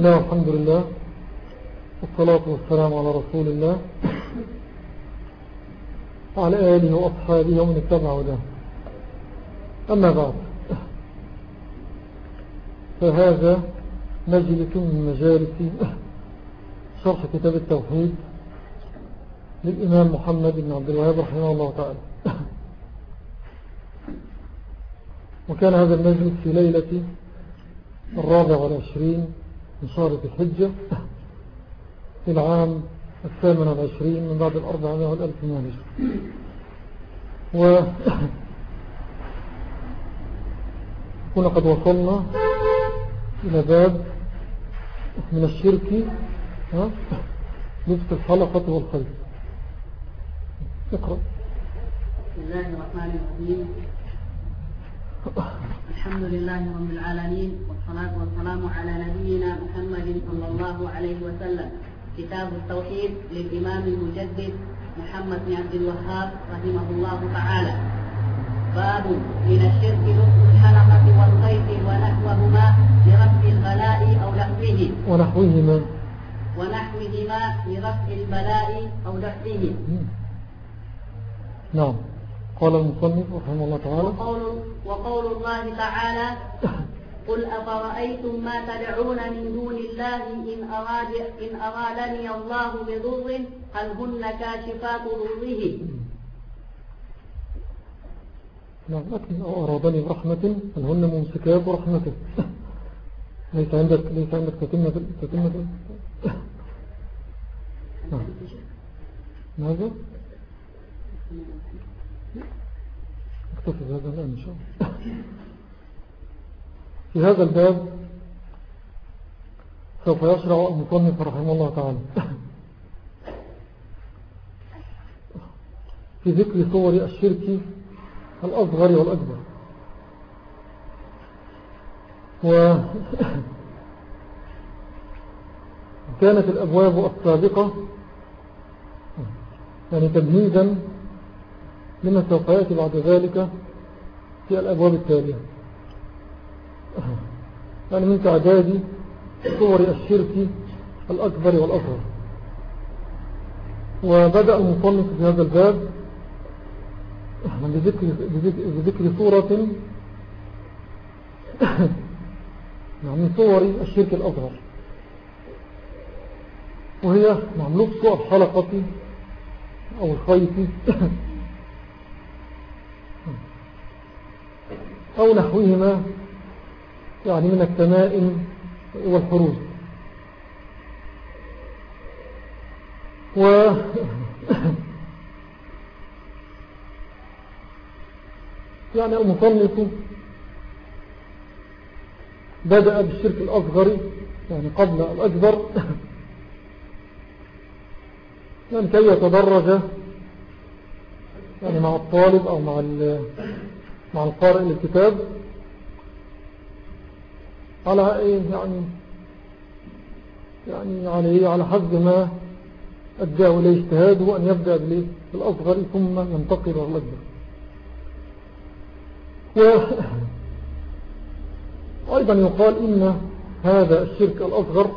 الله والحمد لله والصلاة والسلام على رسول الله وعلى آله وأصحابه ومن اتبع وده أما بعد فهذا مجلس من مجالس شرح كتاب التوحيد للإمام محمد بن عبد الوهاب رحمه الله تعالى. وكان هذا المجلس في ليلة الرابع والعشرين شهر الحجة في العام الثامن والعشرين من بعد الأربعمائة والألف من و كنا قد وصلنا إلى باب من الشرك نفس الحلقة والخير اقرأ. بسم الله الرحمن الرحيم. الحمد لله رب العالمين والصلاة والسلام على نبينا محمد صلى الله عليه وسلم. كتاب التوحيد للإمام المجدد محمد بن عبد الوهاب رحمه الله تعالى. باب من الشرك لطف الحلقة والخيط ونحوهما لرفع البلاء أو دفعه ونحوهما. ونحوهما لرفع البلاء أو دفعه نعم. قال المصنف رحمه الله تعالى. وقول, وقول الله تعالى قل أفرأيتم ما تدعون من دون الله إن, أراد إن أرادني الله بضر هل هن كاشفات ضره؟ نعم لكن أرادني برحمة هل هن ممسكات رحمته ليس عندك ليس عندك تتمة تتمة. نعم. ماذا؟ اكتفي بهذا الآن إن شاء الله. في هذا الباب سوف يشرع المصنف رحمه الله تعالى. في ذكر صور الشرك الأصغر والأكبر. و كانت الأبواب السابقة يعني تمهيدا سوف يأتي بعد ذلك في الأبواب التالية. يعني من تعداد صور الشرك الأكبر والأصغر. وبدأ المصنف في هذا الباب بذكر, بذكر صورة من صور الشرك الأصغر. وهي صور الحلقة أو الخيط. أو نحوهما يعني من التمائم والحروز و يعني المصنف بدأ بالشرك الأصغر يعني قبل الأكبر يعني كي يتدرج يعني مع الطالب أو مع مع القارئ للكتاب. على إيه؟ يعني يعني على على حسب ما أداه إليه اجتهاده أن يبدأ بالأصغر ثم ينتقل إلى الأكبر. وأيضا يقال إن هذا الشرك الأصغر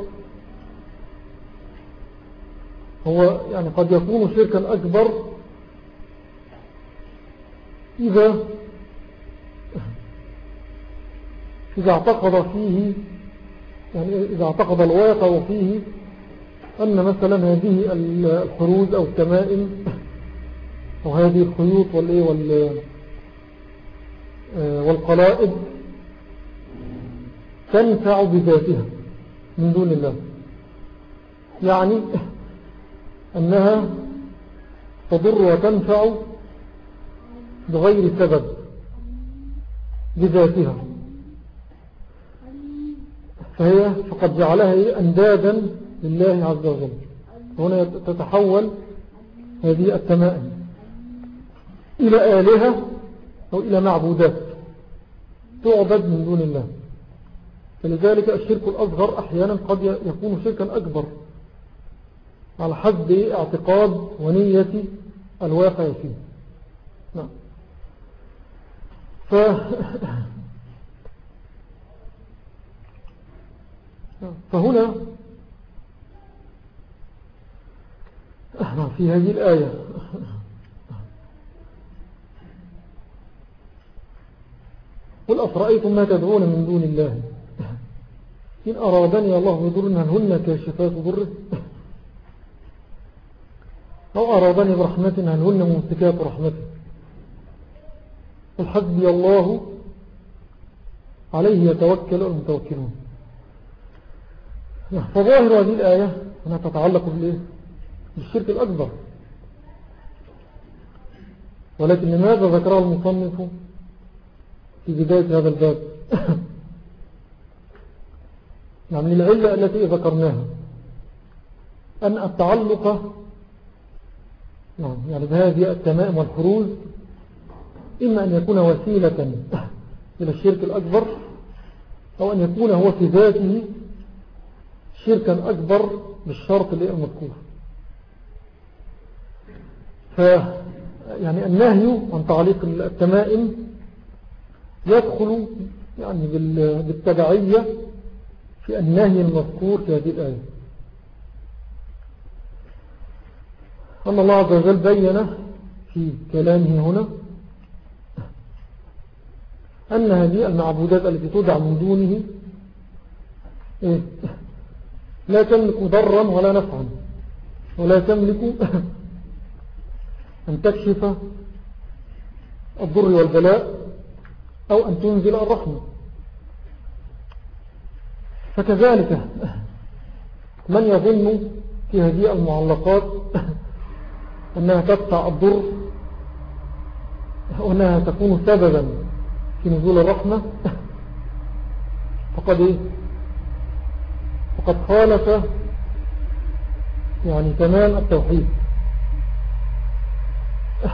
هو يعني قد يكون شركا أكبر إذا إذا اعتقد فيه يعني إذا اعتقد الواقع فيه أن مثلا هذه الحروز أو التمائم أو هذه الخيوط والقلائد تنفع بذاتها من دون الله. يعني أنها تضر وتنفع بغير سبب بذاتها. فهي فقد جعلها أندادا لله عز وجل. هنا تتحول هذه التمائم إلى آلهة أو إلى معبودات تعبد من دون الله. فلذلك الشرك الأصغر أحيانا قد يكون شركا أكبر على حد اعتقاد ونية الواقع فيه. نعم. ف فهنا في هذه الآية. قل أفرأيتم ما تدعون من دون الله؟ إن أرادني الله بضر هل هن كاشفات ضره؟ أو أرادني برحمة هل هن ممسكات رحمته؟ الحسبي الله عليه يتوكل المتوكلون فظاهر هذه الآية أنها تتعلق بالشرك الأكبر. ولكن لماذا ذكرها المصنف في بداية هذا الباب؟ يعني العلة التي ذكرناها أن التعلق نعم يعني بهذه التمائم والحروز إما أن يكون وسيلة إلى الشرك الأكبر أو أن يكون هو في ذاته شركا أكبر بالشرط اللي المذكور ف يعني النهي عن تعليق التمائم يدخل يعني بالتبعية في النهي المذكور في هذه الآية أن الله عز وجل بين في كلامه هنا أن هذه المعبودات التي تدعى من دونه إيه؟ لا تملك ضرا ولا نفعا ولا تملك أن تكشف الضر والبلاء أو أن تنزل الرحمة. فكذلك من يظن في هذه المعلقات أنها تدفع الضر وأنها تكون سببا في نزول الرحمة فقد إيه؟ فقد خالف يعني تمام التوحيد.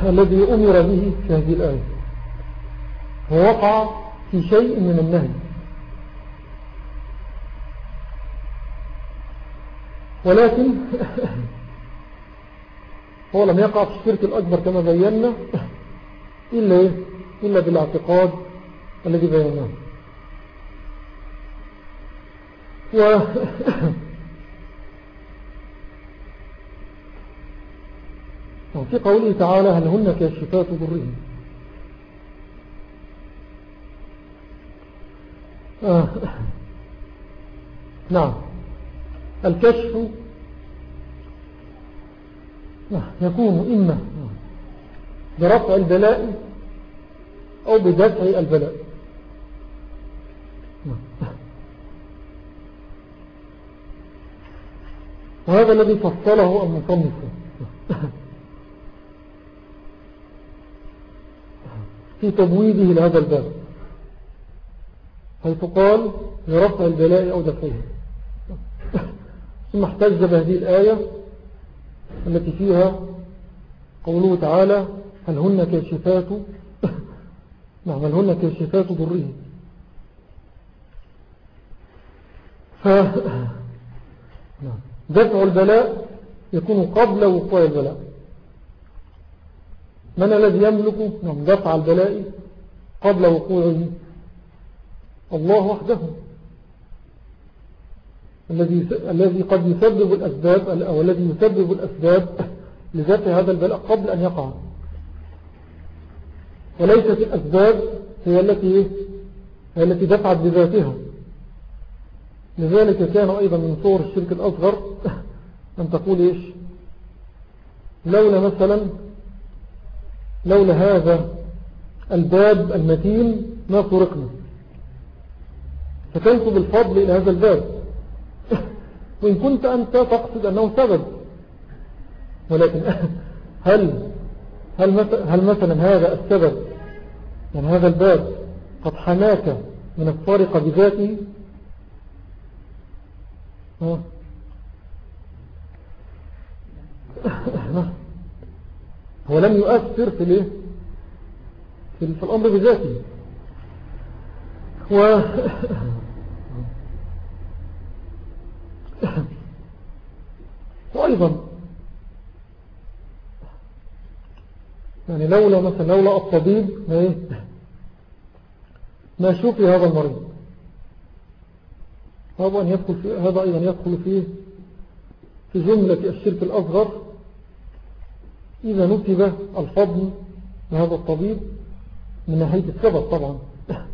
الذي أمر به في هذه الآية. ووقع في شيء من النهي. ولكن هو لم يقع في الشرك الأكبر كما بينا إلا, إيه؟ إلا بالإعتقاد الذي بيناه. و وفي قوله تعالى هل هن كاشفات ضرهم؟ آه. نعم. الكشف يكون إما برفع البلاء أو بدفع البلاء. وهذا الذي فصله المصنف. في تبويده لهذا الباب حيث قال لرفع البلاء أو دفعه. ثم احتج بهذه الآية التي فيها قوله تعالى هل هن كاشفات؟ نعم هل هن كاشفات ضره؟ ف نعم. دفع البلاء يكون قبل وقوع البلاء. من الذي يملك نعم دفع البلاء قبل وقوعه الله وحده. الذي الذي قد يسبب الأسباب أو الذي يسبب الأسباب لذات هذا البلاء قبل أن يقع. وليست الأسباب هي التي هي التي دفعت بذاتها. لذلك كان أيضا من صور الشرك الأصغر أن تقول إيش؟ لولا مثلا لولا هذا الباب المتين ما فرقنا فتنسب الفضل إلى هذا الباب. وإن كنت أنت تقصد أنه سبب. ولكن هل هل مثلا, هل مثلا هذا السبب يعني هذا الباب قد حماك من الفارقة بذاته؟ هو لم يؤثر في الايه؟ في الأمر بذاته. و وأيضا يعني لولا مثلا لولا الطبيب إيه؟ ما شوفي هذا المريض. هذا, أن يدخل هذا أيضا يدخل فيه في جملة الشرك الأصغر. إذا نتب الفضل لهذا الطبيب من ناحية السبب طبعا.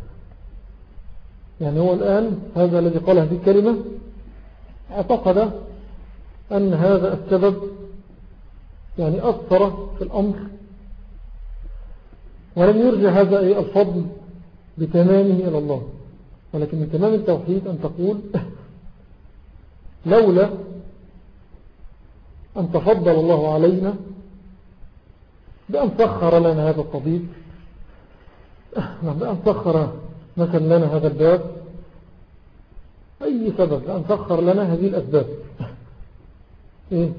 يعني هو الآن هذا الذي قال هذه الكلمة اعتقد أن هذا السبب يعني أثر في الأمر. ولم يرجع هذا الفضل بتمامه إلى الله. ولكن من تمام التوحيد أن تقول لولا أن تفضل الله علينا بأن سخر لنا هذا الطبيب بأن سخر مثلا لنا هذا الباب. أي سبب؟ بأن سخر لنا هذه الأسباب. إيه؟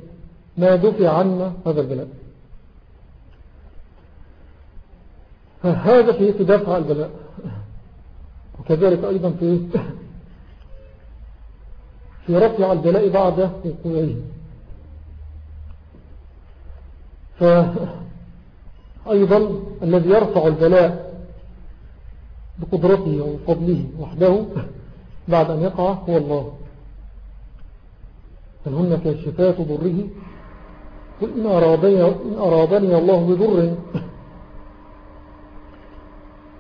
ما دفع عنا هذا البلاء هذا في دفع البلاء. وكذلك أيضا في في رفع البلاء بعد وقوعه فأيضا الذي يرفع البلاء بقدرته وفضله وحده بعد أن يقع هو الله. بل هن كاشفات ضره؟ قل إن أرادني, إن أرادني الله بضر.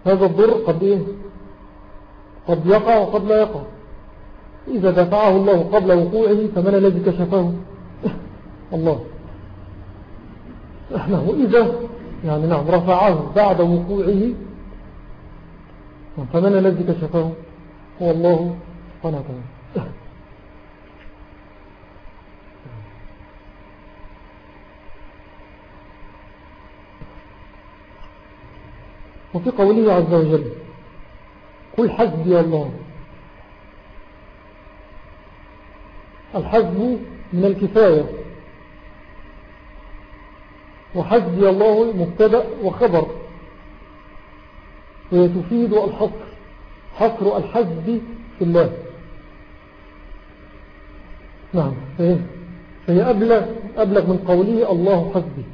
هذا الضر قد إيه؟ قد يقع وقد لا يقع. إذا دفعه الله قبل وقوعه فمن الذي كشفه؟ الله. إحنا وإذا يعني نعم رفعه بعد وقوعه فمن الذي كشفه؟ هو الله سبحانه وتعالى. وفي قوله عز وجل قل حسبي الله الحسب من الكفاية. وحسبي الله مبتدأ وخبر. وهي تفيد الحصر. حصر الحسب في الله. نعم فهي أبلغ, أبلغ من قوله الله حسبي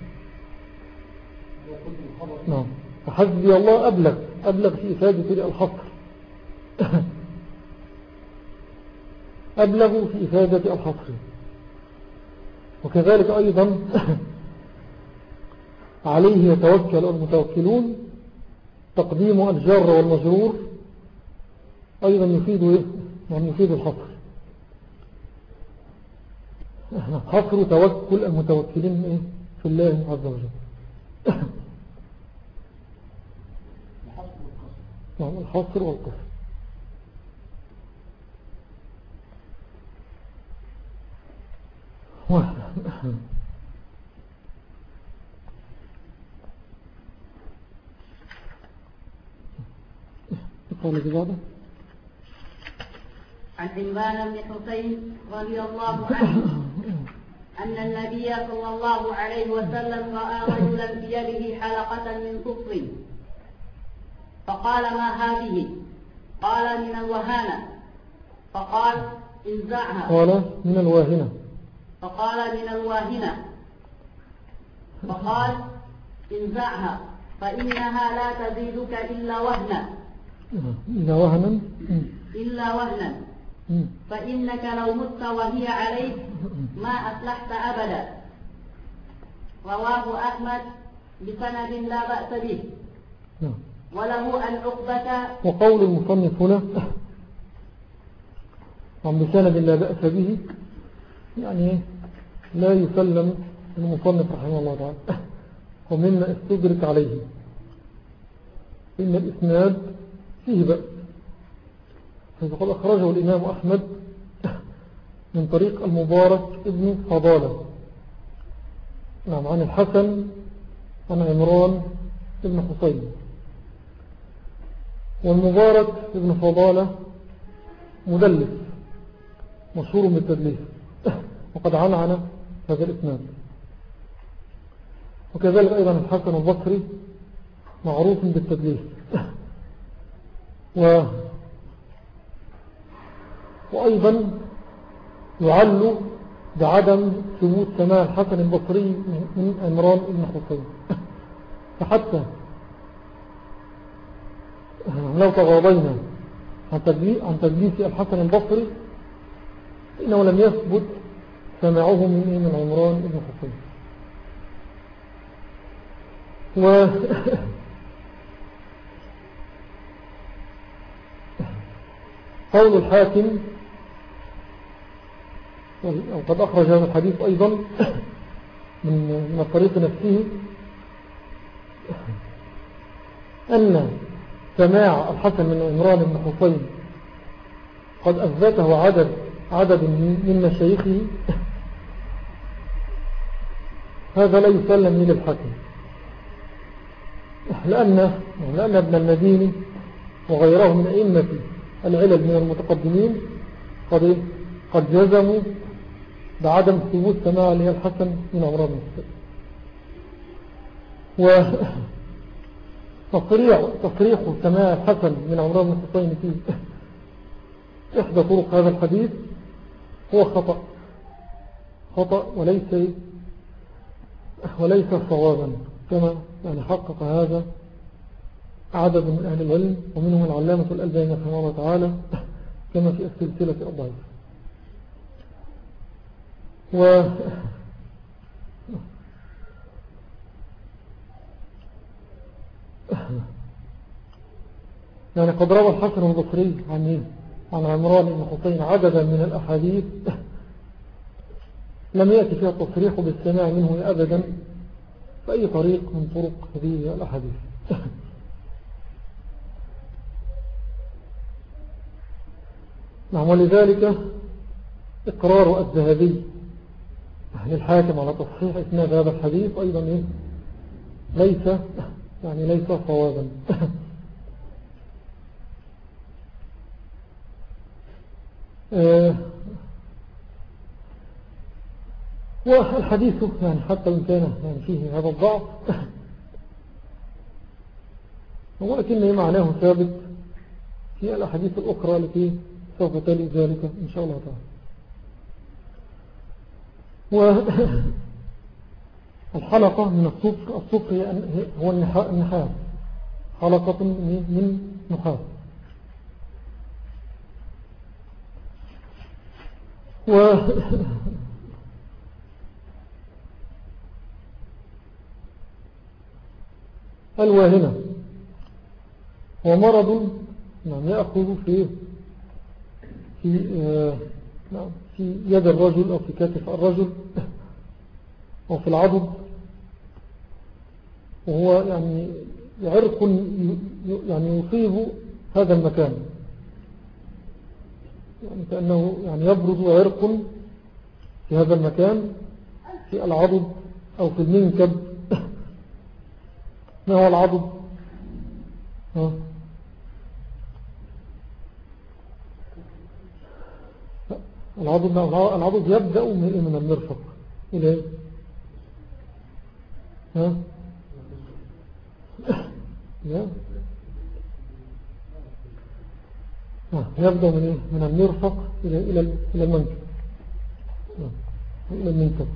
نعم فحسبي الله أبلغ أبلغ في إفادة الحصر. أبلغ في إفادة الحصر وكذلك أيضا عليه يتوكل المتوكلون تقديم الجار والمجرور أيضا يفيد يعني يفيد الحصر حصر توكل المتوكلين في الله عز وجل. نعم الحصر والقصر. قول بذلك عن عمران بن حسين رضي الله عنه أن النبي صلى الله عليه وسلم رأى رجلا بيده حلقة من صفر فقال ما هذه؟ قال من الوهانة. فقال انزعها. قال من الواهنة فقال من الواهنة. فقال انزعها فإنها لا تزيدك إلا وهنا. إلا وهنا؟ إلا وهنا. فإنك لو مت وهي عليك ما أفلحت أبدا. رواه أحمد بسند لا بأس به. وله أن عقبة وقول المصنف هنا عن بسند لا بأس به يعني لا يسلم المصنف رحمه الله تعالى. ومما استدرك عليه. إن الإسناد فيه بأس. فقد أخرجه الإمام أحمد من طريق المبارك ابن فضالة. نعم عن الحسن عن عمران ابن حسين. والمبارك ابن فضالة مدلس مشهور بالتدليس. وقد عنعن هذا الإثنان وكذلك أيضا الحسن البصري معروف بالتدليس. و وأيضا يعل بعدم ثبوت سماع الحسن البصري من عمران بن حسين. فحتى لو تغاضينا عن تدليس الحسن البصري إنه لم يثبت سمعه من, من عمران بن حسين و قول الحاكم وقد أخرج هذا الحديث أيضا من من الطريق نفسه أن سماع الحسن من عمران بن حسين قد أثبته عدد عدد من مشايخه هذا لا يسلم من الحكم. لأن, لأن ابن المديني وغيره من أئمة العلل من المتقدمين قد, قد جزموا بعدم ثبوت سماع لها الحسن من أمراض المستقبل. وتصريح تصريح سماع الحسن من أمراض المستقبل في إحدى طرق هذا الحديث هو خطأ. خطأ وليس وليس صوابا. كما يعني حقق هذا عدد من أهل العلم ومنهم العلامة الألباني رحمه الله تعالى كما في السلسلة الضعيف و يعني قد روى الحسن البصري عن عن عمران بن عددا من الأحاديث لم يأتي فيها التصريح بالسماع منه أبدا فأي طريق من طرق هذه الأحاديث نعم ولذلك إقرار الذهبي للحاكم على تصحيح إثناء هذا الحديث أيضا؟ ليس يعني ليس صوابا آه، والحديث يعني حتى إن كان يعني فيه هذا الضعف. ولكن معناه ثابت في الأحاديث الأخرى التي سوف تلي ذلك إن شاء الله تعالى. والحلقة من الصفر الصفر هو النحاس حلقة من نحاس. و الواهنة هو مرض نعم يأخذ في في آه، نعم في يد الرجل أو في كتف الرجل أو في العضد. وهو يعني عرق يعني يصيب هذا المكان. يعني كأنه يعني يبرز عرق في هذا المكان في العضد أو في المنكب. ما هو العضد؟ العضد العضد يبدأ من المرفق. إلى ها؟ لا. يبدأ من إيه؟ من المرفق إلى إلى إلى المنكب إلى المنكب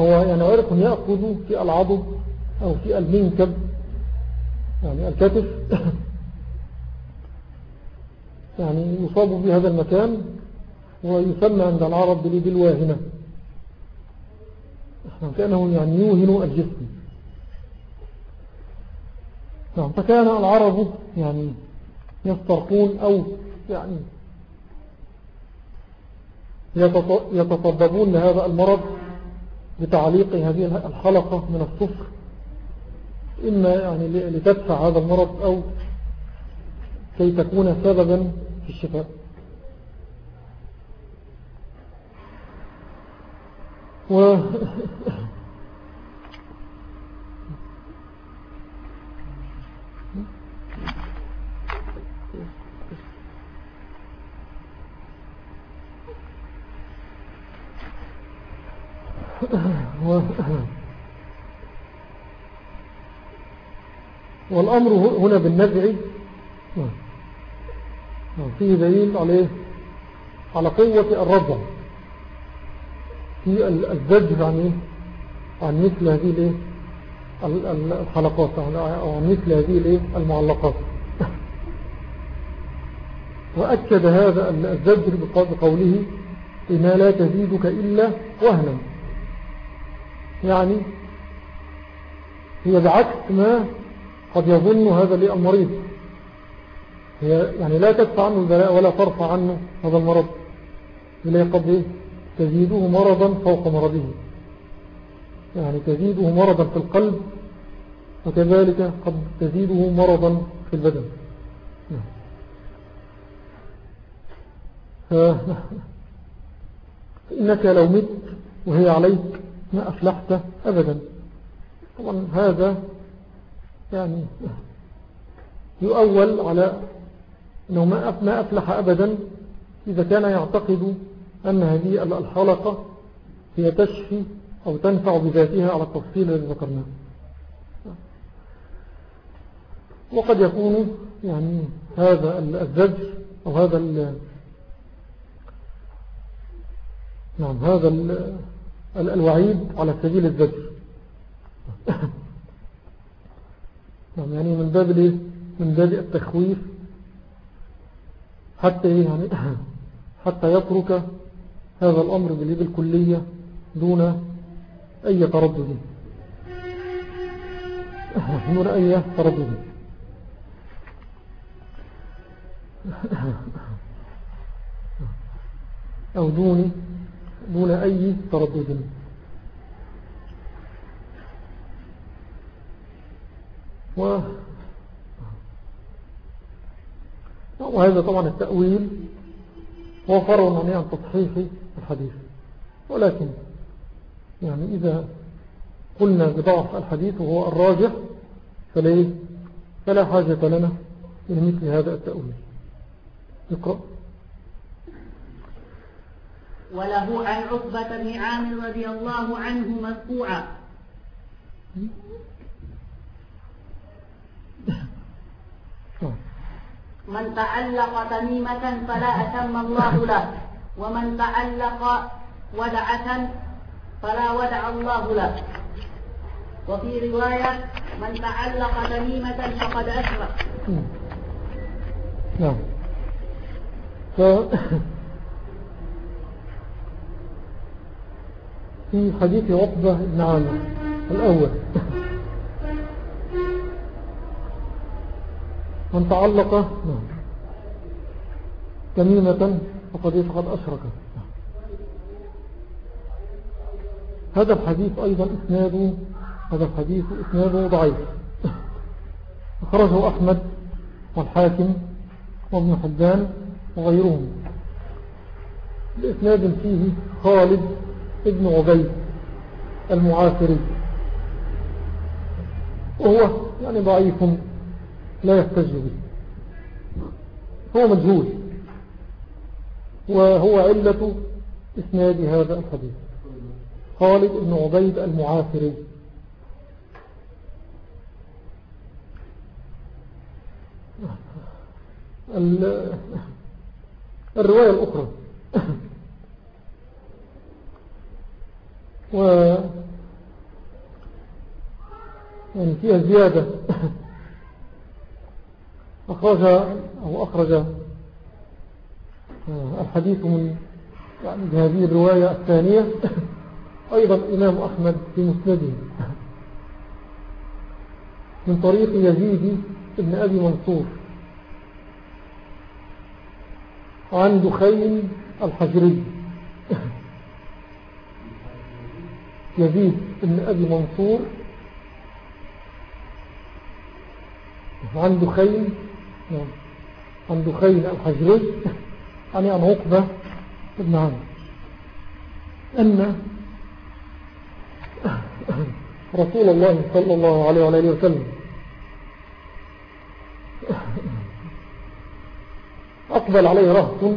هو يعني عرق يأخذ في العضد أو في المنكب يعني الكتف يعني يصاب في هذا المكان ويسمى عند العرب بالواهنة كأنه يعني يوهن الجسم. نعم فكان العرب يعني يسترقون أو يعني يتطببون لهذا المرض بتعليق هذه الحلقة من الصفر إما يعني لتدفع هذا المرض أو كي تكون سببا في الشفاء. و والأمر هنا بالنزع فيه دليل عليه على قوة الرجع في الزجر عن إيه؟ عن مثل هذه الحلقات أو عن مثل هذه المعلقات. وأكد هذا الزجر بقوله إما لا تزيدك إلا وهنا. يعني هي بعكس ما قد يظن هذا المريض. هي يعني لا تدفع عنه البلاء ولا ترفع عنه هذا المرض. إلا قد تزيده مرضا فوق مرضه. يعني تزيده مرضا في القلب وكذلك قد تزيده مرضا في البدن. فإنك لو مت وهي عليك ما أفلحت أبدا. طبعا هذا يعني يؤول على أنه ما أفلح أبدا إذا كان يعتقد أن هذه الحلقة هي تشفي أو تنفع بذاتها على التفصيل الذي ذكرناه. وقد يكون يعني هذا الزجر أو هذا نعم هذا الوعيد على سبيل الزجر نعم يعني من باب من باب التخويف حتى إيه يعني؟ حتى يترك هذا الأمر باليد الكلية دون أي تردد. دون أي تردد. أو دون دون أي تردد. و وهذا طبعا التأويل هو فرع عن تصحيح الحديث. ولكن يعني إذا قلنا بضعف الحديث وهو الراجح فلا حاجة لنا من مثل هذا التأويل. اقرأ. وله عن عقبة بن عامر رضي الله عنه مرفوعا من تعلق تميمة فلا أتم الله له. ومن تعلق ودعة فلا ودع الله له. وفي رواية من تعلق تميمة فقد أشرك. نعم. في حديث عقبة بن عامر الأول. من تعلق تميمة فقد فقد أشرك. هذا الحديث أيضا إسناده هذا الحديث إسناده ضعيف. أخرجه أحمد والحاكم وابن حبان وغيرهم. بإسناد فيه خالد ابن عبيد المعافري وهو يعني ضعيف لا يحتج به. هو مجهول. وهو علة إسناد هذا الحديث. خالد بن عبيد المعافري الرواية الأخرى. و يعني فيها زيادة. أخرج أو أخرج آه، الحديث من يعني بهذه الرواية الثانية. أيضا إمام أحمد في مسنده. من طريق يزيد ابن أبي منصور. عن دخين الحجري. يزيد بن أبي منصور عن نعم. عن دخين الحجري عن عن عقبة ابن عم أن رسول الله صلى الله عليه وعليه وسلم أقبل عليه رهط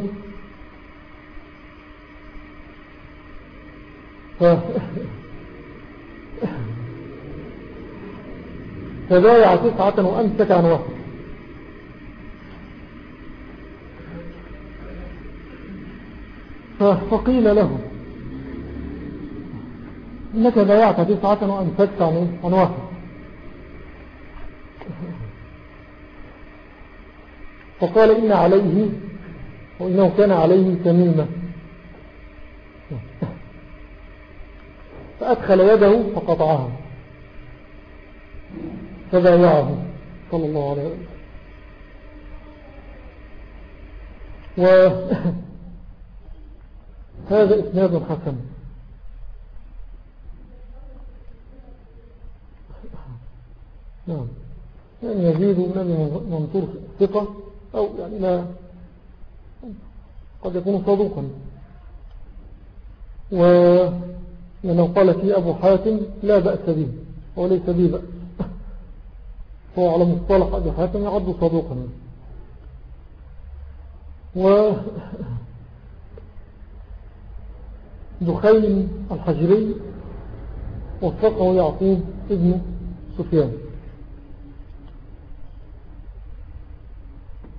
فبايع تسعة وأمسك عن واحد فقيل له إنك بايعت تسعة وأمسكت عن واحد فقال إن عليه وإنه كان عليه تميمة. فأدخل يده فقطعها. فبايعه صلى الله عليه وسلم. وهذا إسناد حسن. نعم. يعني يزيد من أبي منصور ثقة أو يعني لا. قد يكون صدوقا. ولأنه قال في أبو حاتم لا بأس به. وليس به بأس. على مصطلح أبي حاتم يعد صدوقا. و دخين الحجري وفقه يعقوب ابن سفيان.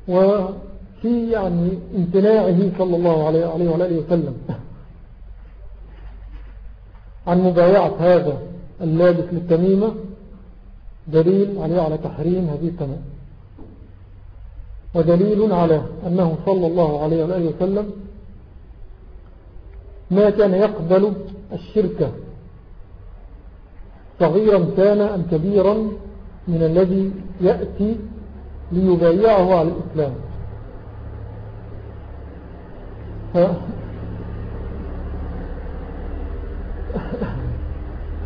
وفي يعني امتناعه صلى الله عليه وعلى وسلم. عن مبايعة هذا اللابس للتميمة دليل عليه على تحريم هذه التمام ودليل على أنه صلى الله عليه وآله وسلم ما كان يقبل الشركة صغيرا كان أم كبيرا من الذي يأتي ليبايعه على الإسلام. ف...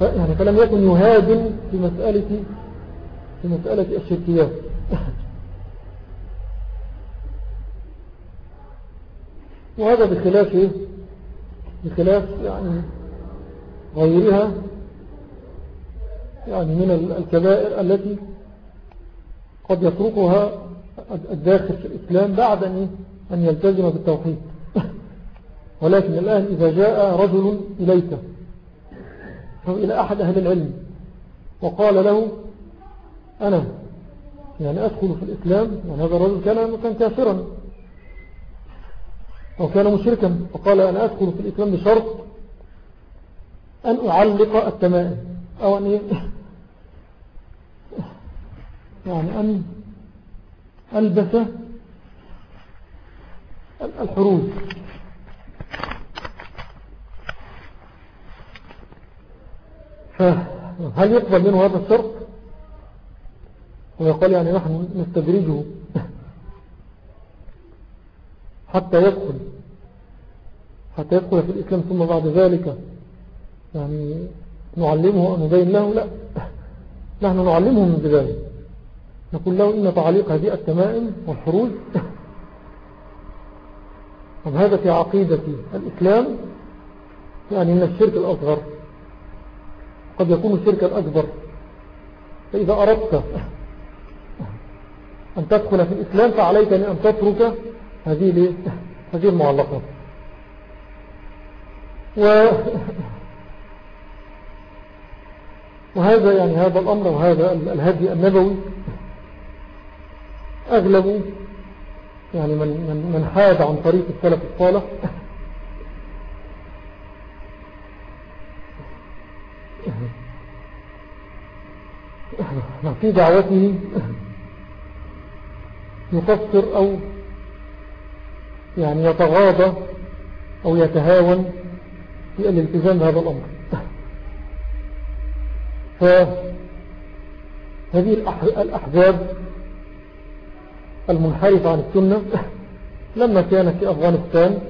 يعني فلم يكن يهاجم في مسألة في مسألة الشركيات وهذا بخلاف إيه؟ بخلاف يعني غيرها يعني من الكبائر التي قد يتركها الداخل في الإسلام بعد أن يلتزم بالتوحيد. ولكن الآن إذا جاء رجل إليك أو إلى أحد أهل العلم وقال له أنا. يعني أدخل في الإسلام يعني هذا الرجل كان, كان كافرا. أو كان مشركا. فقال أنا أدخل في الإسلام بشرط أن أعلق التمائم. أو أن يعني أن ألبس الحروز فهل يقبل منه هذا الشرط؟ ويقول يعني نحن نستدرجه حتى يدخل حتى يدخل في الإسلام ثم بعد ذلك. يعني نعلمه ونبين له؟ لا. نحن نعلمه من بداية نقول له إن تعليق هذه التمائم والحروج طب هذا في عقيدة الإسلام؟ يعني من الشرك الأصغر قد يكون الشرك الأكبر. فإذا أردت أن تدخل في الإسلام فعليك أن تترك هذه هذه المعلقات و وهذا يعني هذا الأمر وهذا الهدي النبوي. أغلب يعني من, من, من حاد عن طريق السلف الصالح. في دعوته يفسر أو يعني يتغاضى أو يتهاون في الالتزام بهذا الأمر. فهذه الأحزاب المنحرفة عن السنة لما كانت في أفغانستان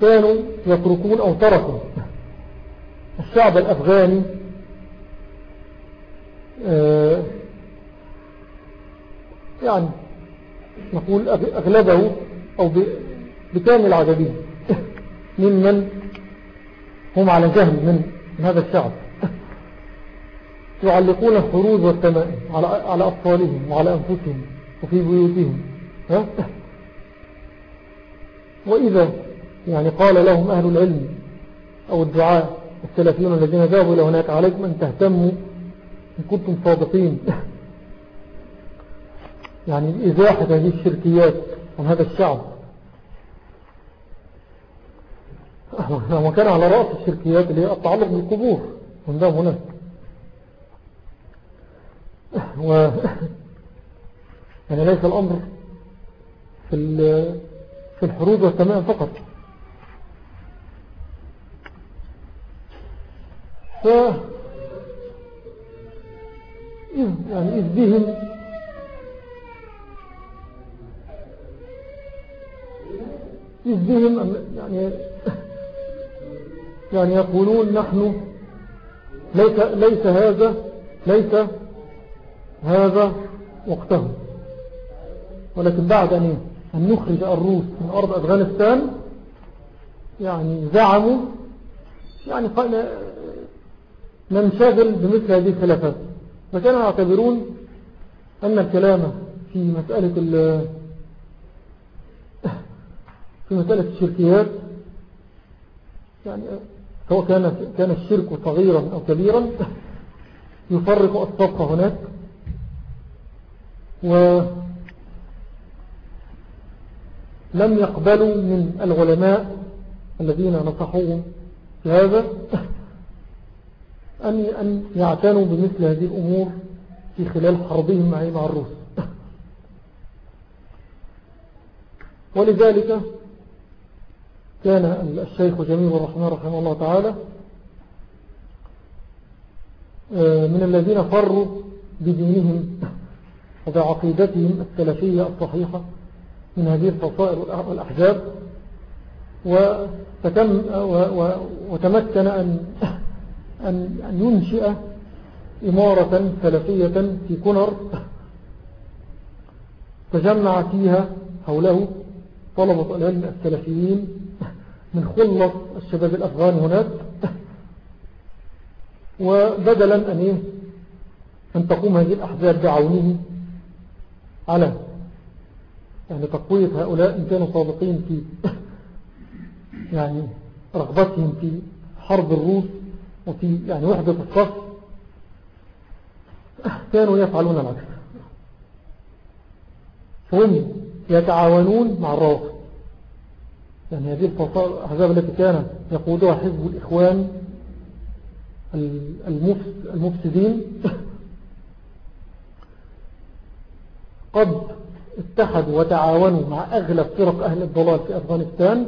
كانوا يتركون أو تركوا الشعب الأفغاني آه، يعني نقول أغلبه أو بكامل عددين ممن هم على جهل من هذا الشعب. يعلقون الحروز والتمائم على, على أطفالهم وعلى أنفسهم وفي بيوتهم. ها؟ وإذا يعني قال لهم أهل العلم أو الدعاء السلفيون الذين ذهبوا إلى هناك عليكم أن تهتموا إن كنتم صادقين. يعني بإزاحة هذه الشركيات عن هذا الشعب. وكان على رأس الشركيات اللي هي التعلق بالقبور عندهم هناك. و يعني ليس الأمر في, في الحروب والتمام فقط. ف يعني إذ بهم بهم يعني يعني يقولون نحن ليس, ليس هذا ليس هذا وقته ولكن بعد أن, أن نخرج الروس من أرض أفغانستان يعني زعموا يعني ننشغل بمثل هذه الخلافات. فكانوا يعتبرون أن الكلام في مسألة في مسألة الشركيات يعني سواء كان كان الشرك صغيرا أو كبيرا يفرق الصفق هناك. ولم يقبلوا من العلماء الذين نصحوهم في هذا أن يعتنوا بمثل هذه الأمور في خلال حربهم مع الروس. ولذلك كان الشيخ جميل الرحمن رحمه الله تعالى آه، من الذين فروا بدينهم وبعقيدتهم السلفية الصحيحة من هذه الفصائل والأحزاب. وتمكن أن, أن, أن ينشئ إمارة سلفية في كنر تجمع فيها حوله طلبة العلم السلفيين من خلص الشباب الأفغان هناك. وبدلا أن, إيه؟ أن تقوم هذه الأحزاب بعونه على يعني تقوية هؤلاء إن كانوا صادقين في يعني رغبتهم في حرب الروس وفي يعني وحدة الصف كانوا يفعلون العكس. هم يتعاونون مع الروافض يعني هذه الأحزاب التي كان يقودها حزب الإخوان المفسدين قد اتحدوا وتعاونوا مع أغلب فرق أهل الضلال في أفغانستان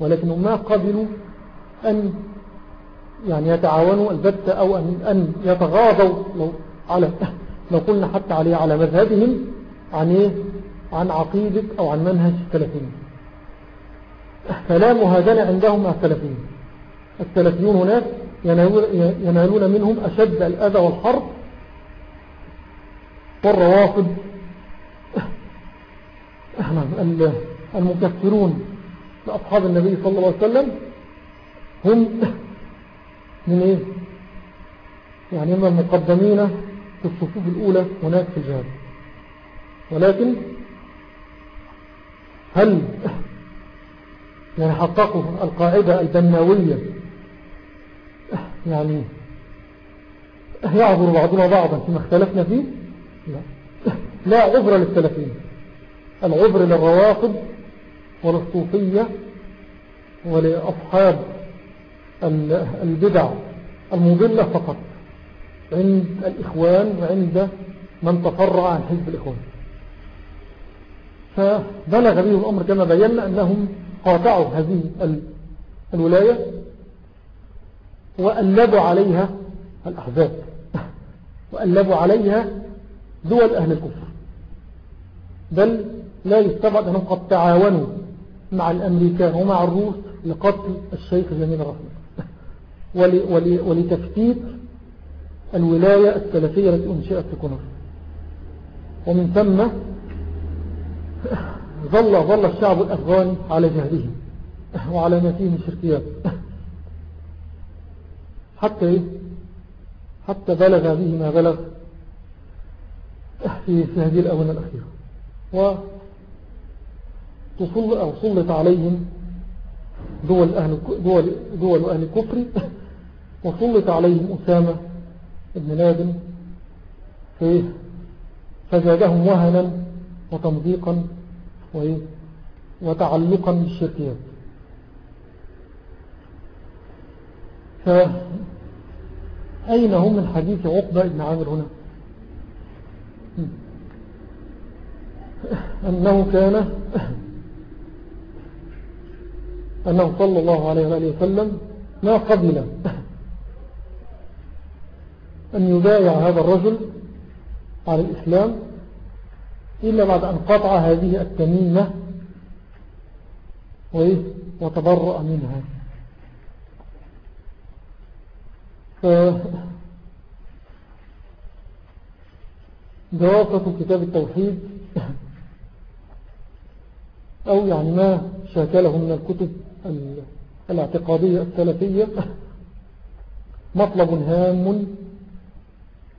ولكنهم ما قبلوا أن يعني يتعاونوا البتة أو أن, يتغاضوا لو, على لو قلنا حتى عليه على مذهبهم عن, إيه؟ عن عقيدة أو عن منهج السلفين فلا مهادنة عندهم مع السلفيون هناك ينالون منهم أشد الأذى والحرب. والروافض. المكفرون لأصحاب النبي صلى الله عليه وسلم هم من إيه؟ يعني هم المقدمين في الصفوف الأولى هناك في الجهاد. ولكن هل يعني حققوا القاعدة البناوية. يعني يعذر بعضنا بعضا فيما اختلفنا فيه؟ لا. لا عذر للسلفين العذر للروافض وللصوفية ولأصحاب البدع المضلة فقط عند الإخوان وعند من تفرع عن حزب الإخوان. فبلغ به الأمر كما بينا أنهم قاطعوا هذه الولاية وألبوا عليها الأحزاب. وألبوا عليها دول أهل الكفر. بل لا يستبعد أنهم قد تعاونوا مع الأمريكان ومع الروس لقتل الشيخ جميل الرحمن. ولتفتيت الولاية السلفية التي أنشئت في كنر ومن ثم ظل ظل الشعب الأفغاني على جهده وعلى ما فيه من شركيات حتى إيه؟ حتى بلغ به ما بلغ في, هذه الأونة الأخيرة وتصل أو سلط عليهم دول أهل, دول, دول أهل الكفر وسلط عليهم أسامة ابن لادن فزادهم وهنا وتمضيقا وتعلقا بالشركيات فأين هم من حديث عقبة ابن عامر هنا؟ أنه كان أنه صلى الله عليه وآله وسلم ما قبل أن يبايع هذا الرجل على الإسلام إلا بعد أن قطع هذه التميمة وتبرأ منها. دراسة كتاب التوحيد أو يعني ما شاكله من الكتب الاعتقادية السلفية مطلب هام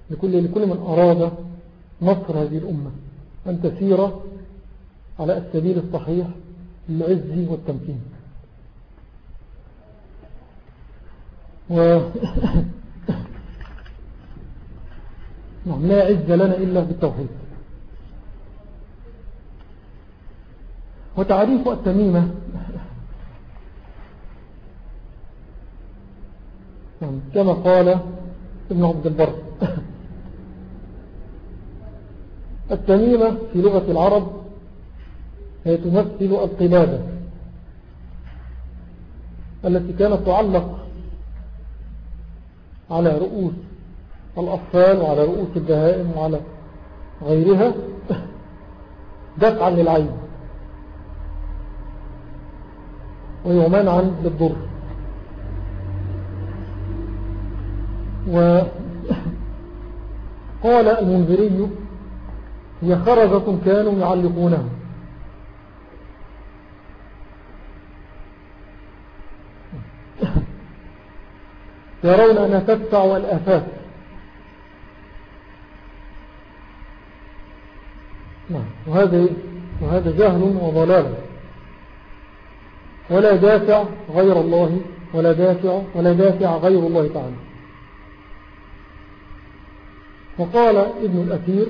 لكل, لكل من أراد نصر هذه الأمة. أن تسير على السبيل الصحيح للعز والتمكين. و نعم لا عز لنا إلا بالتوحيد وتعريف التميمة نعم، كما قال ابن عبد البر. التميمة في لغة العرب هي تمثل القلادة التي كانت تعلق على رؤوس الأطفال وعلى رؤوس البهائم وعلى غيرها دفعا للعين ويمنعا للضر. وقال المنذري هي خرزة كانوا يعلقونها. يرون أنها تدفع الآفات نعم وهذا, وهذا جهل وضلال. ولا دافع غير الله ولا دافع, ولا دافع غير الله تعالى. وقال ابن الأثير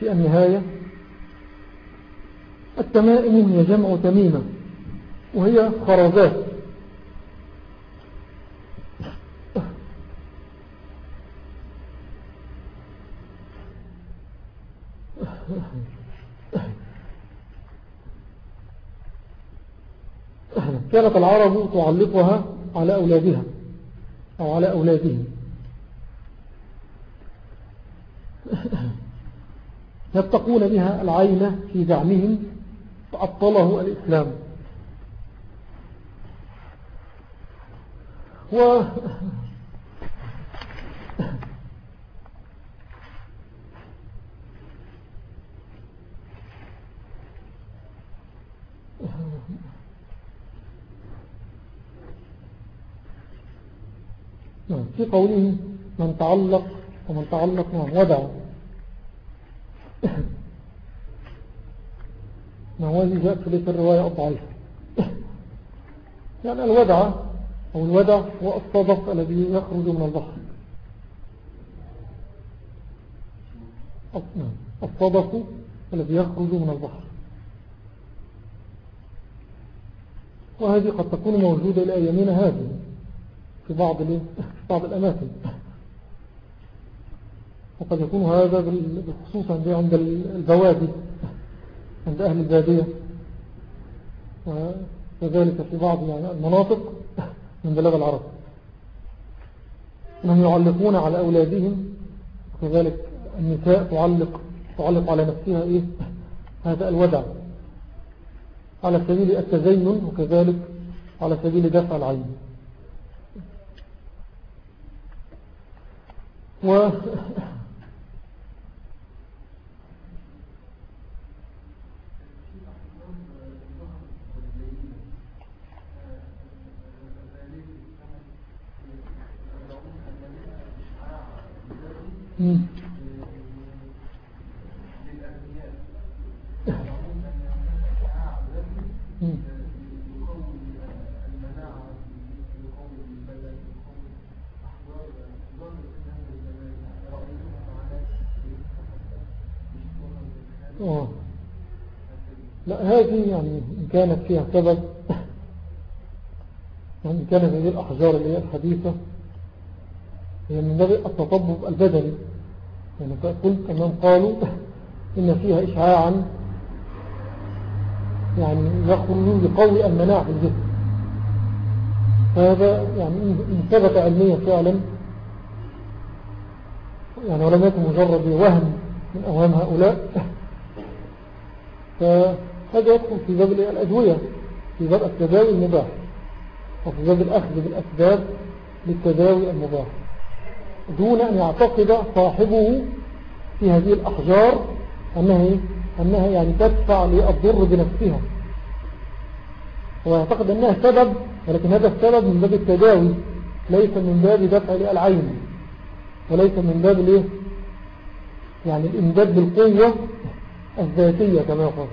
في النهاية التمائم هي جمع تميمة وهي خرزات كانت العرب تعلقها على أولادها أو على أولادهم. يتقون بها العين في دعمهم فأبطله الإسلام. و نعم في قوله من تعلق ومن تعلق نعم ودع. نعم هذه جاءت في الرواية الضعيفة يعني الودع أو الودع هو الصدف الذي يخرج من البحر. الصدف الذي يخرج من البحر. وهذه قد تكون موجودة إلى هذه في بعض بعض الأماكن. وقد يكون هذا بالخصوص عند البوادي عند أهل البادية. وذلك في بعض المناطق من بلاد العرب. أنهم يعلقون على أولادهم. وكذلك النساء تعلق تعلق على نفسها إيه؟ هذا الودع. على سبيل التزين وكذلك على سبيل دفع العين. و لا هذه يعني إن كانت فيها سبب يعني كانت هذه الأحجار اللي هي الحديثة هي من باب التطبب البدني. يعني قلت أنهم قالوا إن فيها إشعاعا يعني يخرج بقوي المناعة في الجسم. هذا يعني إن ثبت علميا فعلا. يعني ولم يكن مجرد وهم من أوهام هؤلاء. فهذا يدخل في باب الأدوية في باب التداوي المباح وفي باب الأخذ بالأسباب للتداوي المباح. دون أن يعتقد صاحبه في هذه الأحجار أنها, أنها يعني تدفع للضر بنفسها. ويعتقد أنها سبب ولكن هذا السبب من باب التداوي ليس من باب دفع العين وليس من باب يعني الامداد بالقوة الذاتية كما يقول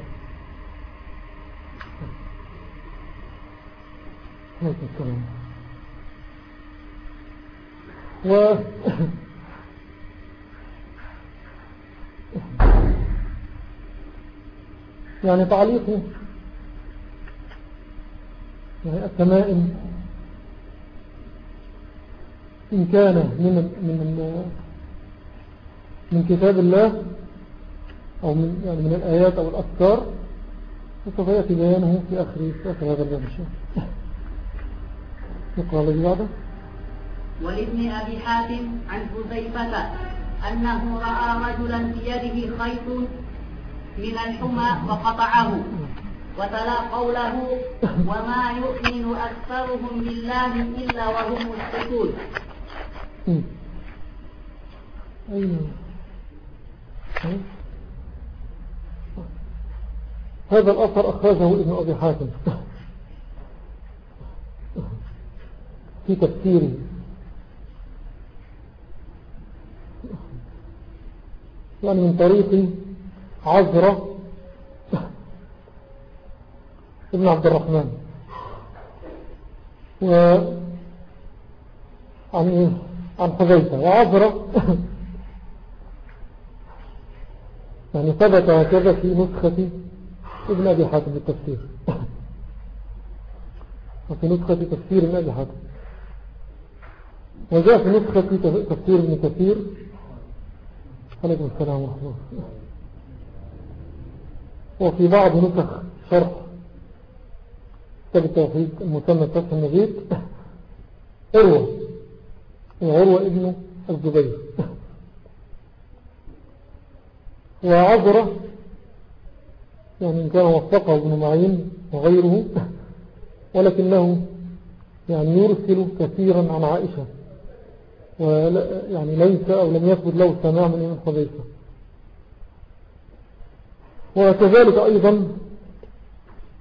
و يعني تعليق يعني التمائم إن كان من من من كتاب الله أو من يعني من الآيات أو الأذكار فسوف يأتي بيانه في آخر في آخر هذا الباب الشيء نقرأ الذي بعده. ولابن أبي حاتم عن حذيفة أنه رأى رجلا في يده خيط من الحمى فقطعه وتلا قوله وما يؤمن أكثرهم بالله إلا وهم مشركون. هذا الأثر أخرجه ابن أبي حاتم في تفسيره يعني من طريق عذرة ابن عبد الرحمن. و عن عن حذيفة. وعذرة يعني ثبت هكذا في نسخة ابن أبي حاتم التفسير وفي نسخة تفسير ابن أبي حاتم. وجاء في نسخة تفسير ابن كثير عليكم السلام ورحمة الله. وفي بعض نسخ شرح كتاب التوحيد المسمى فتح المجيد عروة عروة ابن الزبير. وعذرة يعني إن كان وفقه ابن معين وغيره ولكنه يعني يرسل كثيرا عن عائشة. يعني ليس أو لم يثبت له سماع من ابن حذيفة وكذلك أيضا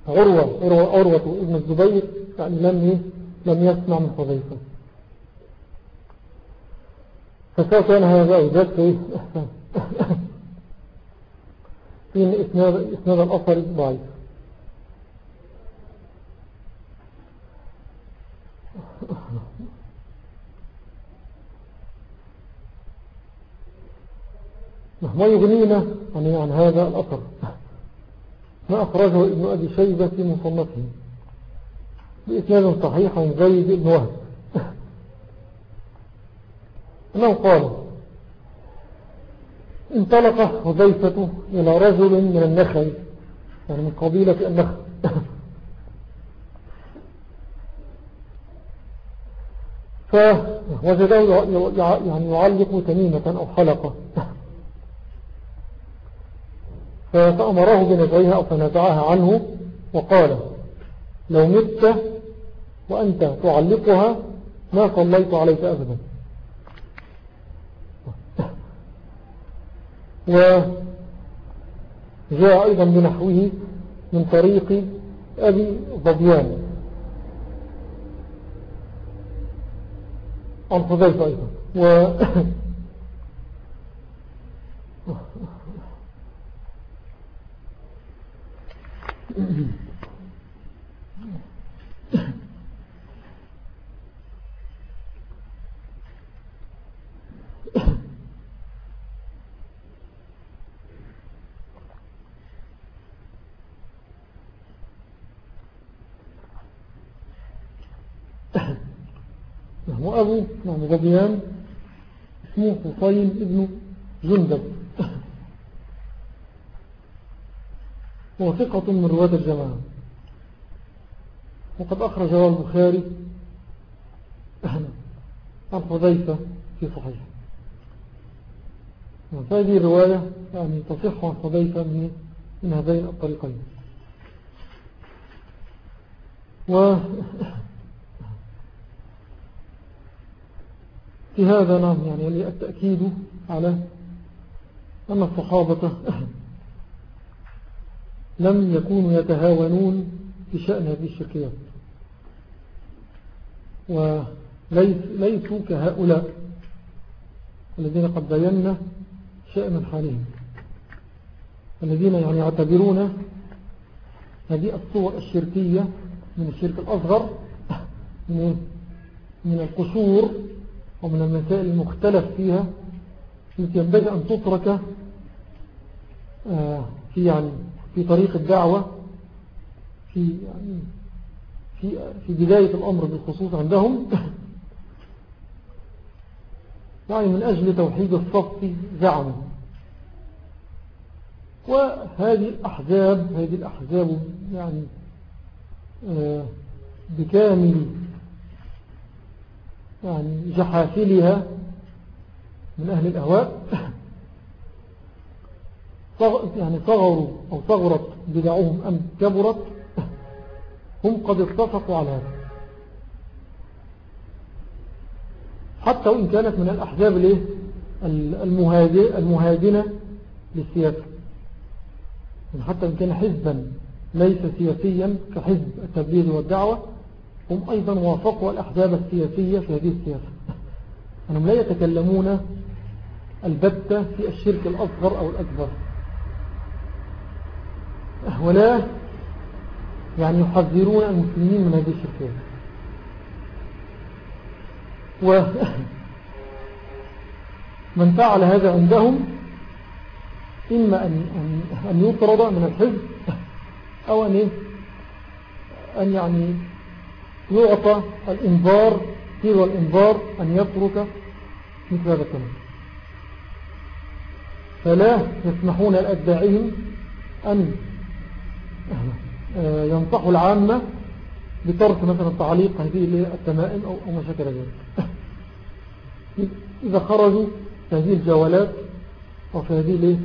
عروة عروة, ابن الزبير يعني لم لم يسمع من حذيفة فسواء كان هذا أو ذات في في إسناد, إسناد الأثر ضعيف. ما يغنينا عن هذا الأثر. ما أخرجه ابن أبي شيبة في مصنفه. بإسناد صحيح عن زيد بن وهب. أنه قال انطلق حذيفة إلى رجل من النخل يعني من قبيلة النخل. فوجده يعني يعلق تميمة أو حلقة. فأمره بنزعها أو فنزعها عنه وقال لو مت وأنت تعلقها ما صليت عليك أبدا. وجاء أيضا بنحوه من طريق أبي ضبيان عن حذيفة أيضا. نعم أبو نعم غبيان اسمه حسين ابن جندب. هو ثقة من رواة الجماعة. وقد أخرج البخاري عن حذيفة في صحيح فهذه الرواية يعني تصح عن حذيفة من, من هذين الطريقين. و في هذا نعم يعني التأكيد على أن الصحابة لم يكونوا يتهاونون في شأن هذه الشركيات وليسوا كهؤلاء الذين قد بينا شأن حالهم. الذين يعني يعتبرون هذه الصور الشركية من الشرك الأصغر من, القصور ومن المسائل المختلف فيها التي ينبغي أن تترك آه، في يعني في طريق الدعوة في يعني في في بداية الأمر بالخصوص عندهم. يعني من أجل توحيد الصف زعموا وهذه الأحزاب هذه الأحزاب يعني آه، بكامل يعني جحافلها من أهل الأهواء. يعني صغروا أو صغرت بدعوهم أم كبرت هم قد اتفقوا على هذا. حتى وإن كانت من الأحزاب المهاجنة للسياسة. يعني حتى إن كان حزبا ليس سياسيا كحزب التبليغ والدعوة هم أيضا وافقوا الأحزاب السياسية في هذه السياسة. أنهم لا يتكلمون البتة في الشرك الأصغر أو الأكبر. ولا يعني يحذرون المسلمين من هذه الشركات ومن فعل هذا عندهم إما أن, أن يطرد من الحزب أو أن, أن يعني يعطى الإنذار كيلو الإنذار أن يترك مثل هذا الكلام. فلا يسمحون لأتباعهم أن آه، ينصحوا العامة بترك مثلا تعليق هذه التمائم أو ما شكل ذلك. إذا خرجوا في هذه الجولات أو في هذه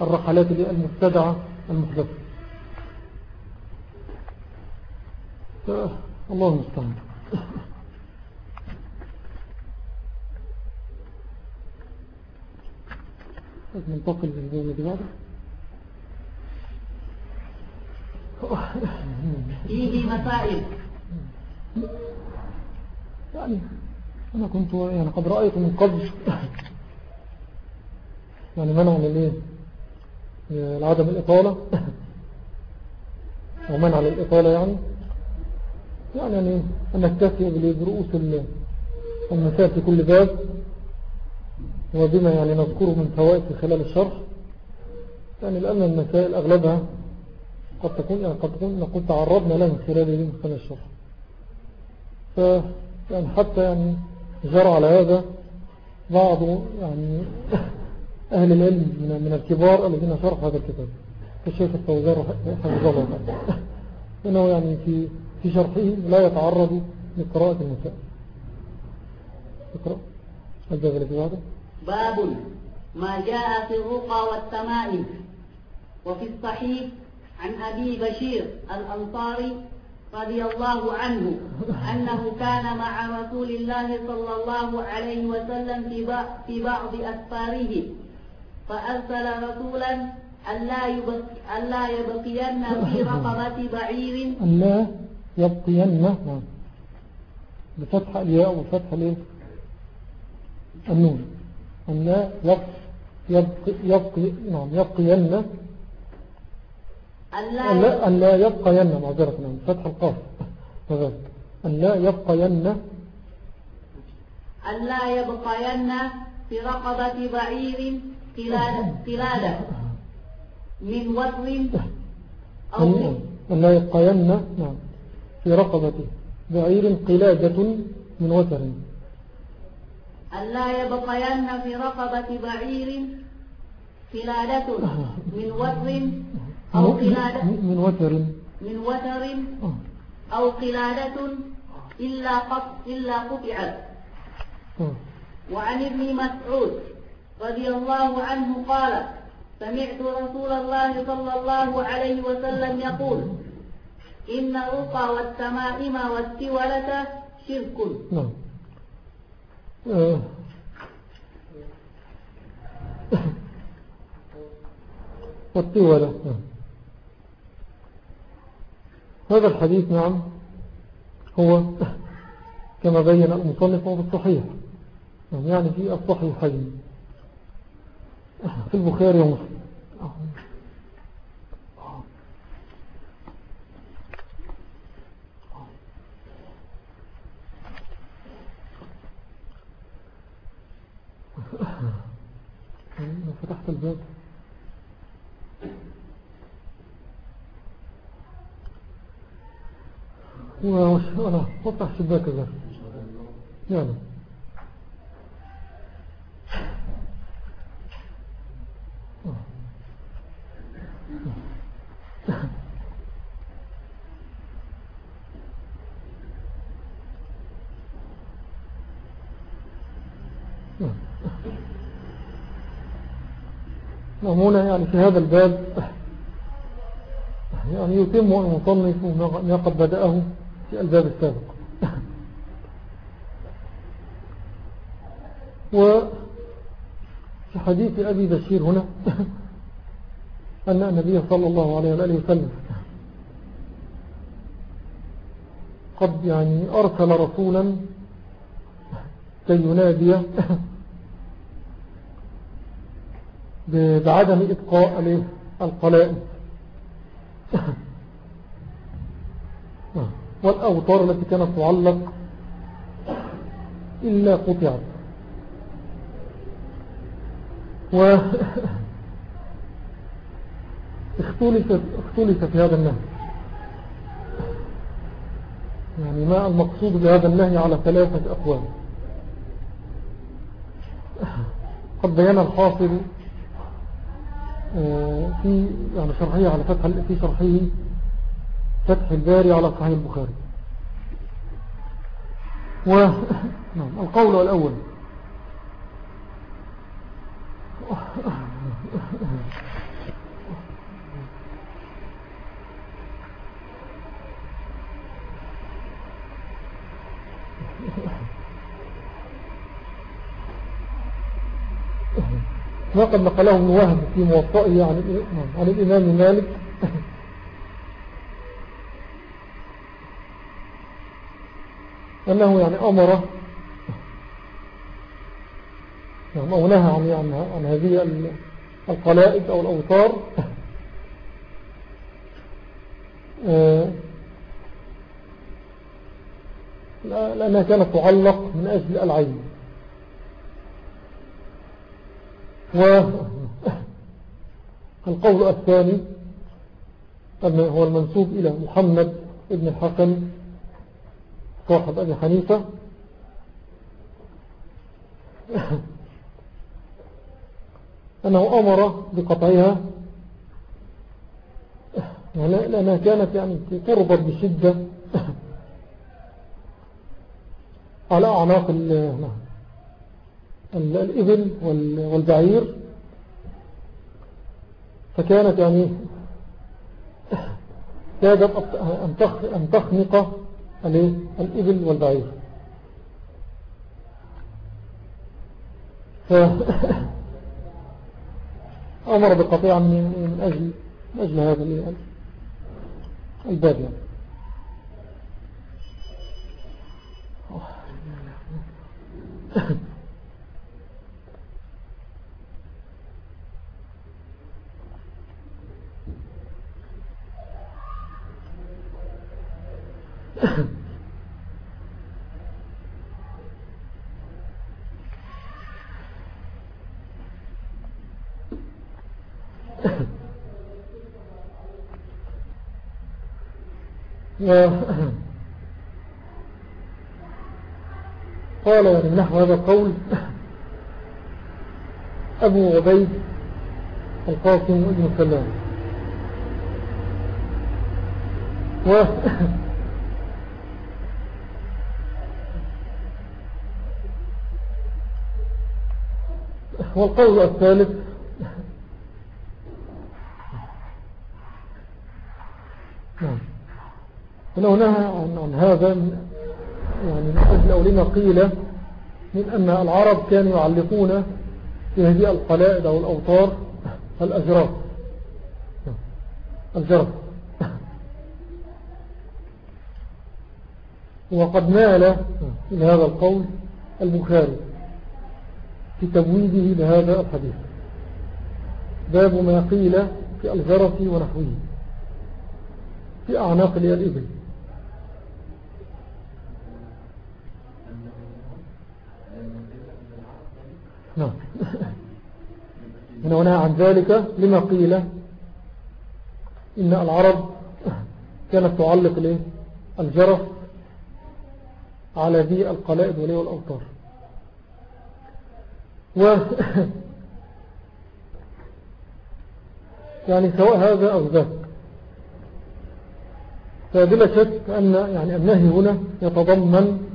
الرحلات المبتدعة المحدثة. الله المستعان. ننتقل للجولة دي بعد فيه مسائل. يعني أنا كنت يعني قد رأيت من قبل. يعني منع من الايه العدم الإطالة. أو منع للإطالة يعني. يعني يعني أن برؤوس المسائل في كل باب. وبما يعني نذكره من فوائد خلال الشرح. يعني لأن المسائل أغلبها قد تكون يعني قد تكون نقول تعرضنا من خلال من خلال الشرح ف يعني حتى يعني جرى على هذا بعض يعني أهل العلم من, من الكبار الذين شرحوا هذا الكتاب. الشيخ الفوزار حفظه الله. إنه يعني في في شرحه لا يتعرض لقراءة النساء. اقرأ. الباب الذي بعده؟ باب ما جاء في الرقى والتمائم. وفي الصحيح عن أبي بشير الأنصاري رضي الله عنه أنه كان مع رسول الله صلى الله عليه وسلم في بعض أسفاره. فأرسل رسولا ألا, ألا يبقين في رقبة بعير. ألا يبقين. نعم بفتح الياء وفتح الإيه؟ النون. ألا يبقي يبقي نعم يبقين. أن لا يبقى ين معذرة نعم فتح القاف. أن لا يبقى ين أن لا يبقى ين في رقبة بعير قلادة من وطر أو أن لا يبقى ين نعم. في رقبة بعير قلادة من وتر. أن لا يبقى ين في رقبة بعير قلادة من وتر أو قلادة من وتر من وتر آه. أو قلادة إلا قط إلا قطعت آه. وعن ابن مسعود رضي الله عنه قال سمعت رسول الله صلى الله عليه وسلم يقول إن الرقى والتمائم والتولة شرك نعم آه. والطولة نعم. هذا الحديث نعم هو كما بين المصنف هو الصحيح نعم يعني في الصحيحين. في البخاري ومسلم. فتحت الباب. وأنا فتح شباك ذا يعني نعم يعني في هذا الباب. يعني يتم المصنف ما قد بدأه. في الباب السابق وفي حديث أبي بشير هنا أن النبي صلى الله عليه وآله وسلم قد يعني أرسل رسولا كي ينادي بعدم إبقاء القلائد. والأوتار التي كانت تعلق إلا قطعت. و اختلف, اختلف في هذا النهي. يعني ما المقصود بهذا النهي على ثلاثة أقوال. قد بيان الحاصل آه، في يعني شرحية على فتح في شرحه فتح الباري على صحيح البخاري. نعم القول الأول. ما قد نقله ابن وهب في موطئه عن, عن الإمام مالك. أنه يعني أمر يعني أو نهى عن, عن, هذه القلائد أو الأوتار. آه، لأنها كانت تعلق من أجل العين. والقول الثاني هو المنسوب إلى محمد ابن الحكم صاحب أبي حنيفة. أنه أمر بقطعها. لأنها كانت يعني تربط بشدة. على أعناق الإبل والبعير. فكانت يعني كادت أن تخنق الإبل والبعير. فأمر بقطيعة من أجل, من أجل هذا الباب يعني. قال يعني نحو هذا القول أبو عبيد القاسم ابن سلام. و والقول الثالث نعم. هنا نهى عن, هذا يعني من أجل أولنا قيل من أن العرب كانوا يعلقون في هذه القلائد أو الأوطار الأجراف. الجرف. وقد مال إلى هذا القول البخاري في تبويده لهذا الحديث. باب ما قيل في الجرف ونحوه. في أعناق الإبل. نعم. هنا عن ذلك لما قيل إن العرب كانت تعلق الجرف على ذي القلائد ولي والأوطار و يعني سواء هذا أو ذاك. فبلا شك أن يعني النهي هنا يتضمن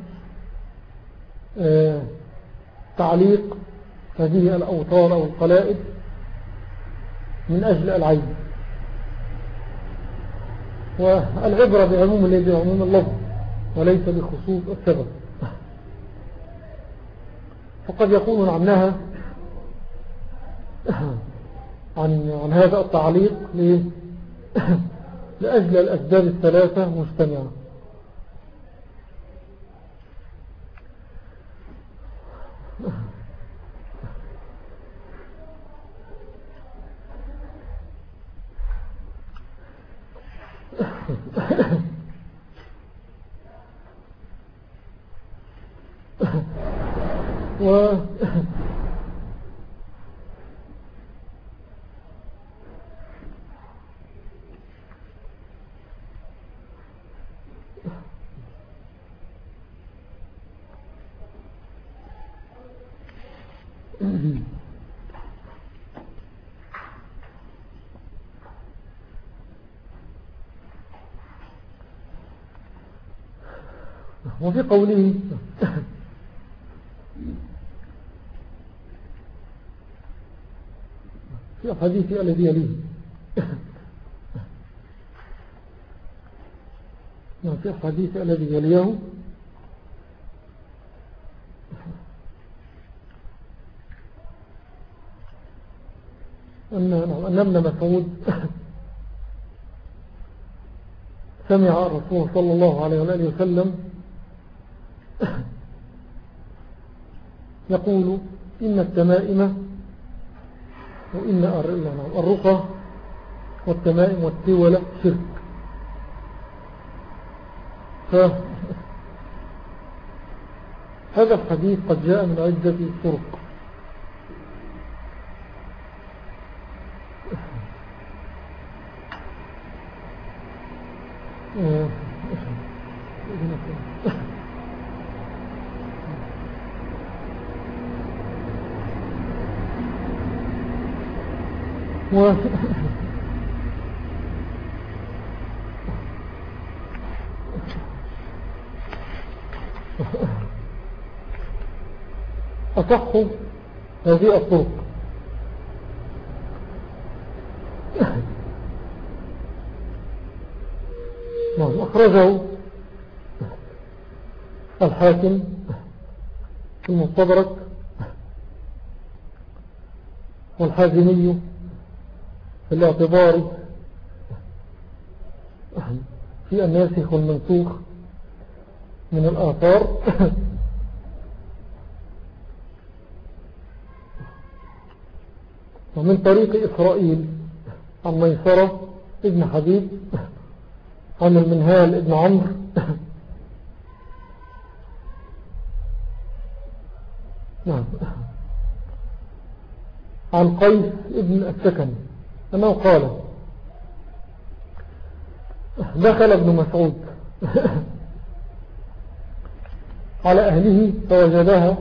آه تعليق هذه الأوطار أو القلائد من أجل العين. والعبرة بعموم الذي بعموم اللفظ وليس بخصوص السبب. فقد يكون عنها عن, عن هذا التعليق لأجل الأسباب الثلاثة مجتمعة. و وفي قوله في الحديث الذي يليه. في الحديث الذي يليه؟ أن ابن مسعود سمع الرسول صلى الله عليه وآله وسلم يقول إن التمائم وإن الرقى والتمائم والتولة شرك. هذا الحديث قد جاء من عدة طرق. Uh... أصح هذه الطرق. نعم أخرجه الحاكم في المستدرك والحازمي. في الاعتبار في الناسخ والمنسوخ من الآثار. ومن طريق إسرائيل عن ميسرة ابن حبيب عن المنهال ابن عمرو. نعم. عن قيس ابن السكن. أنه قال دخل ابن مسعود على أهله فوجدها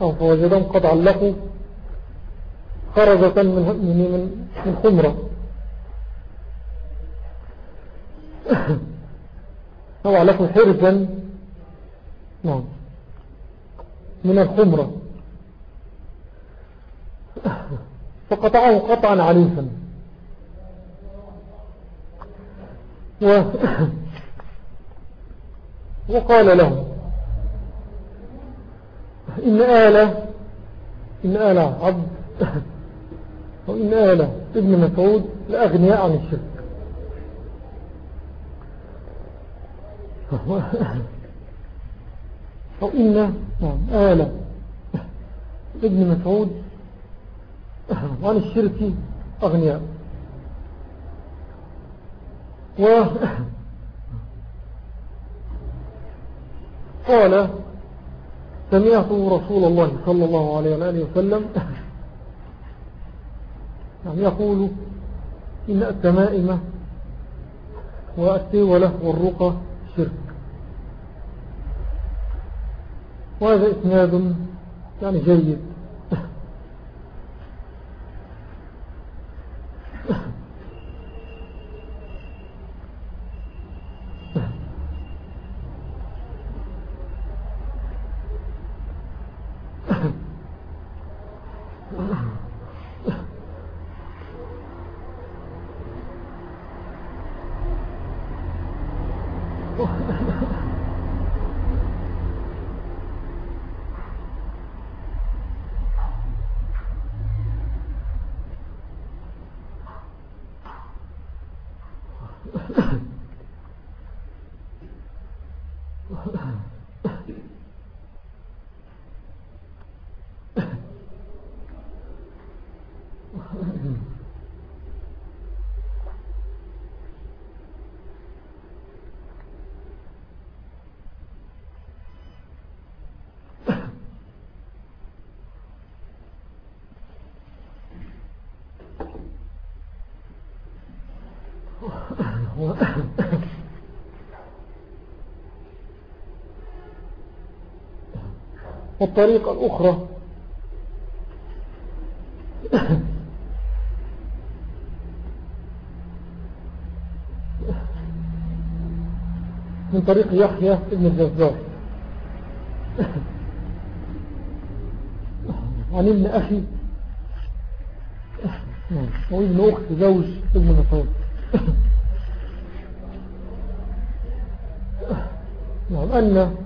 أو فوجدهم قد علقوا خرجة من, من, من خمرة. أو لكم حرزا نعم من الخمرة. فقطعه قطعا عنيفا و وقال له إن آلة إن آلة عبد وإن آلة ابن مسعود لأغنياء عن الشرك. أو إن نعم آلة ابن مسعود عن الشرك أغنياء. و قال سمعت رسول الله صلى الله عليه وآله وسلم يعني يقول إن التمائم والتولة والرقى شرك. وهذا إسناد يعني جيد. والطريقة الأخرى من طريق يحيى ابن الجزار. عن ابن أخي وابن أخت زوج ابن مسعود نعم أن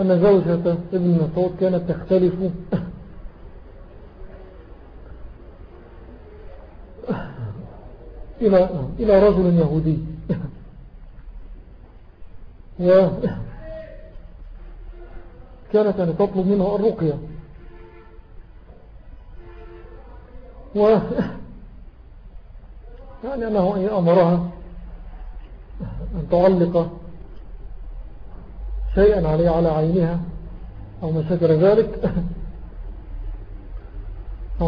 أن زوجة ابن مسعود كانت تختلف. إلى إلى رجل يهودي. وكانت يعني تطلب منه الرقية. و يعني أنه أمرها أن تعلق شيئا عليه على عينها أو ما ذلك.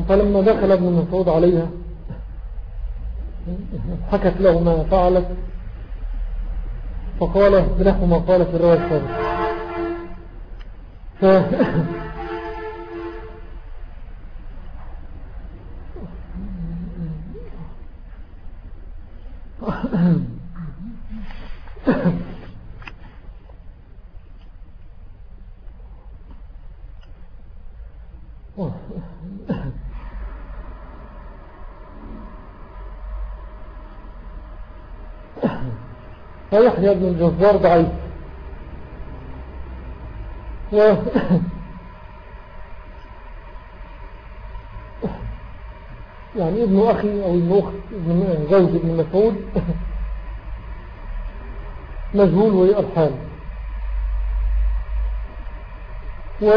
فلما دخل ابن مسعود عليها حكت له ما فعلت فقال بنحو ما قال في الرواية السابقة ف... فيحيى بن الجزار ضعيف. و يعني ابن أخي أو ابن أخت ابن زوج ابن مسعود مجهول وهي الحال و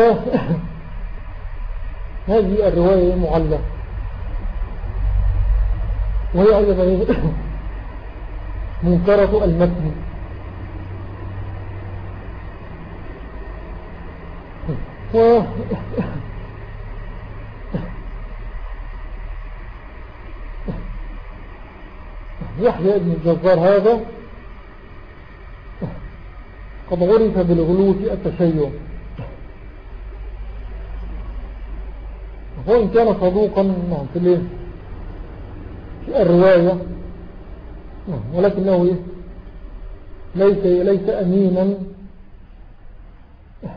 هذه الرواية معلة وهي أيضا منكرة المتن. و يحيى ابن الجزار هذا قد عرف بالغلو في التشيع. وإن كان صدوقا في الرواية ولكنه ليس ليس أمينا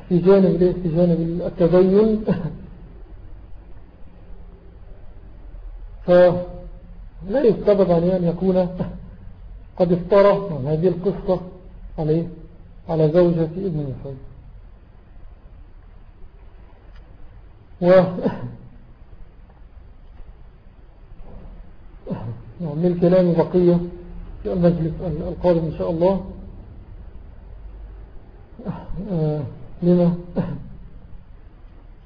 في جانب في جانب التدين. فلا يستبد عليه أن يكون قد افترى هذه القصة عليه على زوجة ابن مسعود و يعني الكلام بقية في المجلس القادم إن شاء الله. لما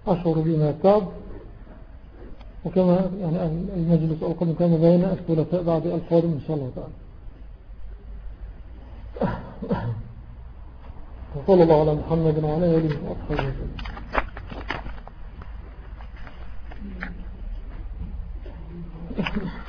أشعر بما تعب. وكما يعني المجلس القادم كان بين الثلاثاء بعد القادم إن شاء الله تعالى. وصلى الله على محمد وعلى آله وأصحابه وسلم Thank you.